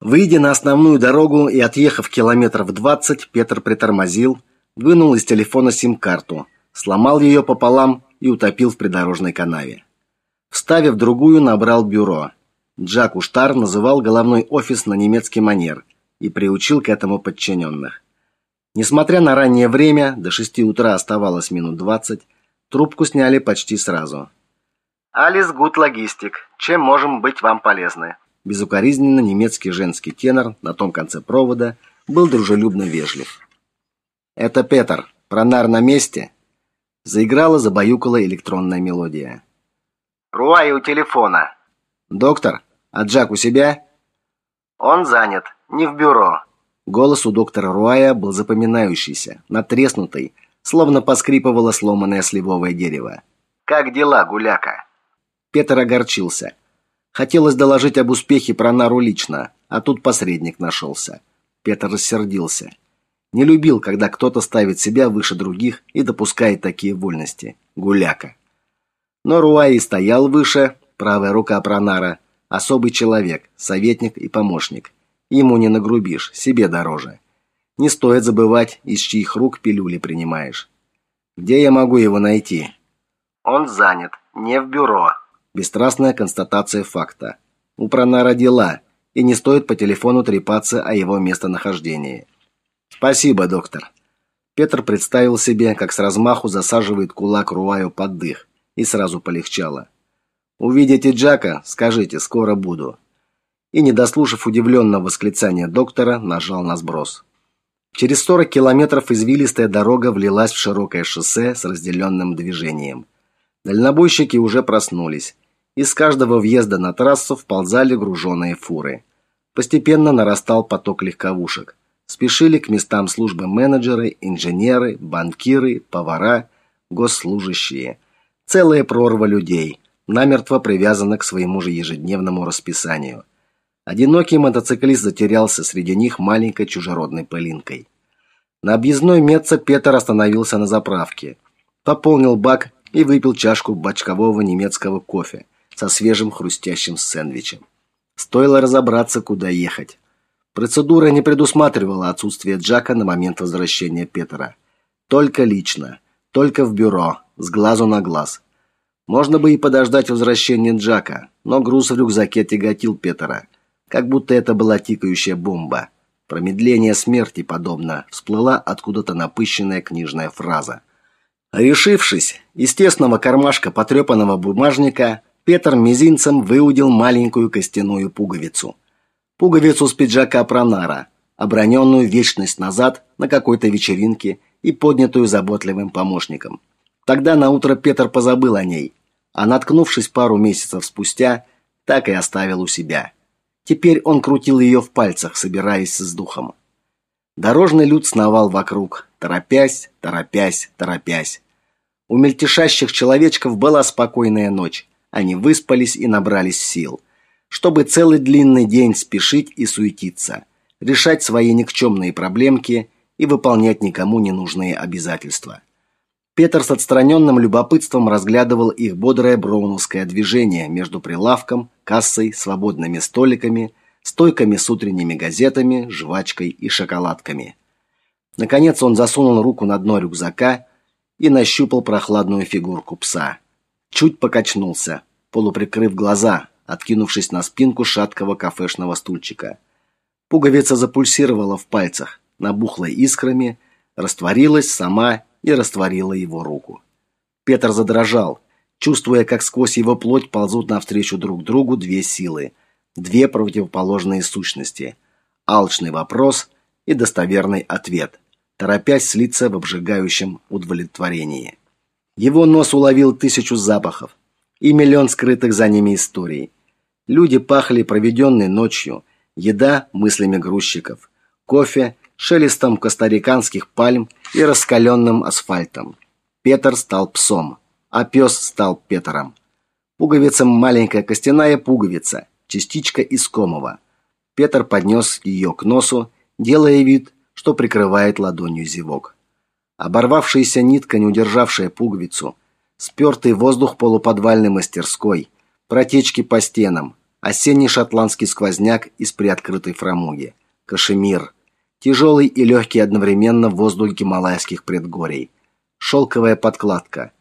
Выйдя на основную дорогу и отъехав километров двадцать, Петр притормозил, вынул из телефона сим-карту, сломал ее пополам и утопил в придорожной канаве. Вставив другую, набрал бюро. Джак Уштар называл головной офис на немецкий манер и приучил к этому подчиненных. Несмотря на раннее время, до шести утра оставалось минут двадцать, трубку сняли почти сразу. Алис Гуд Логистик. Чем можем быть вам полезны? Безукоризненно немецкий женский тенор на том конце провода был дружелюбно вежлив. Это Петр. Пронар на месте. Заиграла, забаюкала электронная мелодия. Руай у телефона. Доктор, а Джак у себя? Он занят, не в бюро. Голос у доктора Руая был запоминающийся, натреснутый, словно поскрипывало сломанное сливовое дерево. Как дела, гуляка? Петр огорчился. Хотелось доложить об успехе Пронару лично, а тут посредник нашелся. Петр рассердился. Не любил, когда кто-то ставит себя выше других и допускает такие вольности. Гуляка. Но Руай стоял выше, правая рука Пронара, особый человек, советник и помощник. Ему не нагрубишь, себе дороже. Не стоит забывать, из чьих рук пилюли принимаешь. Где я могу его найти? Он занят, не в бюро. Бесстрастная констатация факта. У Пронара дела, и не стоит по телефону трепаться о его местонахождении. Спасибо, доктор. Петр представил себе, как с размаху засаживает кулак Руаю под дых, и сразу полегчало. Увидите Джака, скажите, скоро буду. И не дослушав удивленного восклицания доктора, нажал на сброс. Через 40 километров извилистая дорога влилась в широкое шоссе с разделенным движением. Дальнобойщики уже проснулись. Из каждого въезда на трассу вползали груженные фуры. Постепенно нарастал поток легковушек. Спешили к местам службы менеджеры, инженеры, банкиры, повара, госслужащие. Целая прорва людей, намертво привязана к своему же ежедневному расписанию. Одинокий мотоциклист затерялся среди них маленькой чужеродной пылинкой. На объездной Меца Петр остановился на заправке, пополнил бак и выпил чашку бочкового немецкого кофе со свежим хрустящим сэндвичем. Стоило разобраться, куда ехать. Процедура не предусматривала отсутствие Джака на момент возвращения Петра. Только лично, только в бюро, с глазу на глаз. Можно бы и подождать возвращения Джака, но груз в рюкзаке тяготил Петра, как будто это была тикающая бомба. Промедление смерти подобно всплыла откуда-то напыщенная книжная фраза. Решившись, из тесного кармашка потрепанного бумажника Петр мизинцем выудил маленькую костяную пуговицу. Пуговицу с пиджака Пронара, оброненную вечность назад на какой-то вечеринке и поднятую заботливым помощником. Тогда на утро Петр позабыл о ней, а наткнувшись пару месяцев спустя, так и оставил у себя. Теперь он крутил ее в пальцах, собираясь с духом. Дорожный люд сновал вокруг, торопясь, торопясь, торопясь. У мельтешащих человечков была спокойная ночь. Они выспались и набрались сил, чтобы целый длинный день спешить и суетиться, решать свои никчемные проблемки и выполнять никому не нужные обязательства. Петр с отстраненным любопытством разглядывал их бодрое броуновское движение между прилавком, кассой, свободными столиками, стойками с утренними газетами, жвачкой и шоколадками. Наконец он засунул руку на дно рюкзака и нащупал прохладную фигурку пса чуть покачнулся, полуприкрыв глаза, откинувшись на спинку шаткого кафешного стульчика. Пуговица запульсировала в пальцах, набухла искрами, растворилась сама и растворила его руку. Петр задрожал, чувствуя, как сквозь его плоть ползут навстречу друг другу две силы, две противоположные сущности: алчный вопрос и достоверный ответ, торопясь слиться в обжигающем удовлетворении. Его нос уловил тысячу запахов и миллион скрытых за ними историй. Люди пахли проведенной ночью, еда мыслями грузчиков, кофе шелестом костариканских пальм и раскаленным асфальтом. Петр стал псом, а пес стал Петром. Пуговица маленькая костяная пуговица, частичка искомого. Петр поднес ее к носу, делая вид, что прикрывает ладонью зевок. Оборвавшаяся нитка, не удержавшая пуговицу, спертый воздух полуподвальной мастерской, протечки по стенам, осенний шотландский сквозняк из приоткрытой фрамуги, кашемир, тяжелый и легкий одновременно воздух гималайских предгорий, шелковая подкладка,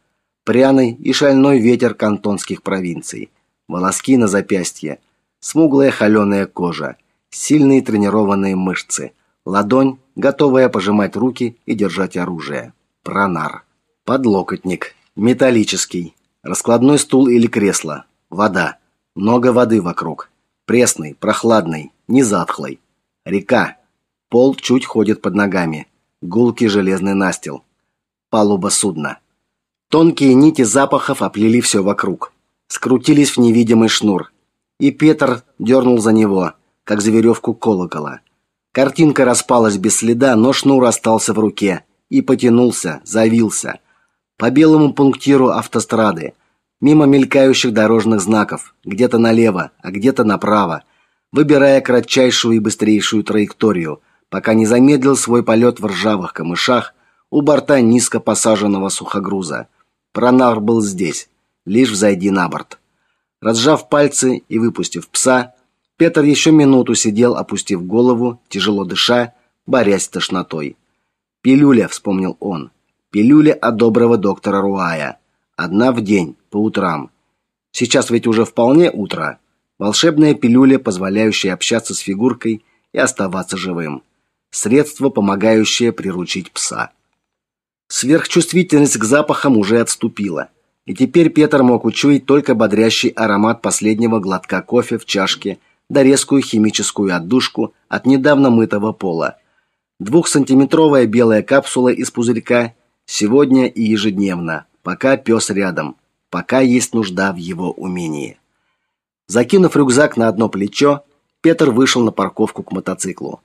пряный и шальной ветер кантонских провинций, волоски на запястье, смуглая холеная кожа, сильные тренированные мышцы, ладонь, готовая пожимать руки и держать оружие. Пронар. Подлокотник. Металлический. Раскладной стул или кресло. Вода. Много воды вокруг. Пресный, прохладный, не затхлый. Река. Пол чуть ходит под ногами. Гулкий железный настил. Палуба судна. Тонкие нити запахов оплели все вокруг. Скрутились в невидимый шнур. И Петр дернул за него, как за веревку колокола. Картинка распалась без следа, но шнур остался в руке и потянулся, завился по белому пунктиру автострады, мимо мелькающих дорожных знаков, где-то налево, а где-то направо, выбирая кратчайшую и быстрейшую траекторию, пока не замедлил свой полет в ржавых камышах у борта низко посаженного сухогруза. Пронар был здесь, лишь взойди на борт. Разжав пальцы и выпустив пса, Петр еще минуту сидел, опустив голову, тяжело дыша, борясь с тошнотой. «Пилюля», — вспомнил он, — «пилюля от доброго доктора Руая. Одна в день, по утрам. Сейчас ведь уже вполне утро. Волшебная пилюля, позволяющая общаться с фигуркой и оставаться живым. Средство, помогающее приручить пса». Сверхчувствительность к запахам уже отступила. И теперь Петр мог учуять только бодрящий аромат последнего глотка кофе в чашке да резкую химическую отдушку от недавно мытого пола. Двухсантиметровая белая капсула из пузырька сегодня и ежедневно, пока пес рядом, пока есть нужда в его умении. Закинув рюкзак на одно плечо, Петр вышел на парковку к мотоциклу.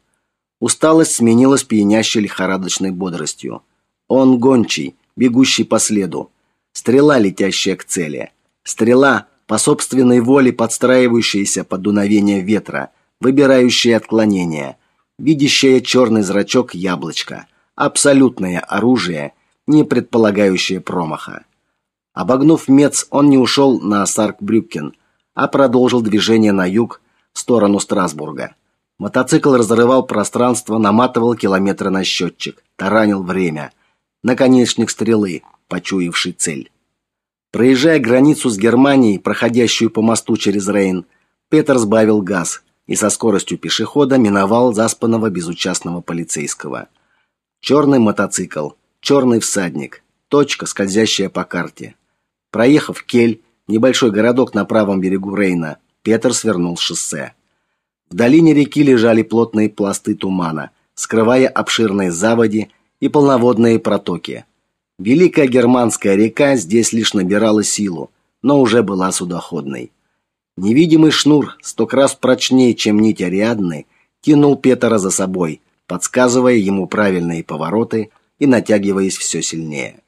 Усталость сменилась пьянящей лихорадочной бодростью. Он гончий, бегущий по следу, стрела, летящая к цели. Стрела, по собственной воле подстраивающаяся под дуновение ветра, выбирающая отклонения, видящая черный зрачок яблочка, абсолютное оружие, не предполагающее промаха. Обогнув Мец, он не ушел на Саркбрюкен, а продолжил движение на юг, в сторону Страсбурга. Мотоцикл разрывал пространство, наматывал километры на счетчик, таранил время. Наконечник стрелы, почуявший цель. Проезжая границу с Германией, проходящую по мосту через Рейн, Петр сбавил газ и со скоростью пешехода миновал заспанного безучастного полицейского. Черный мотоцикл, черный всадник, точка, скользящая по карте. Проехав Кель, небольшой городок на правом берегу Рейна, Петр свернул с шоссе. В долине реки лежали плотные пласты тумана, скрывая обширные заводи и полноводные протоки. Великая германская река здесь лишь набирала силу, но уже была судоходной. Невидимый шнур, сто раз прочнее, чем нить Ариадны, тянул Петра за собой, подсказывая ему правильные повороты и натягиваясь все сильнее.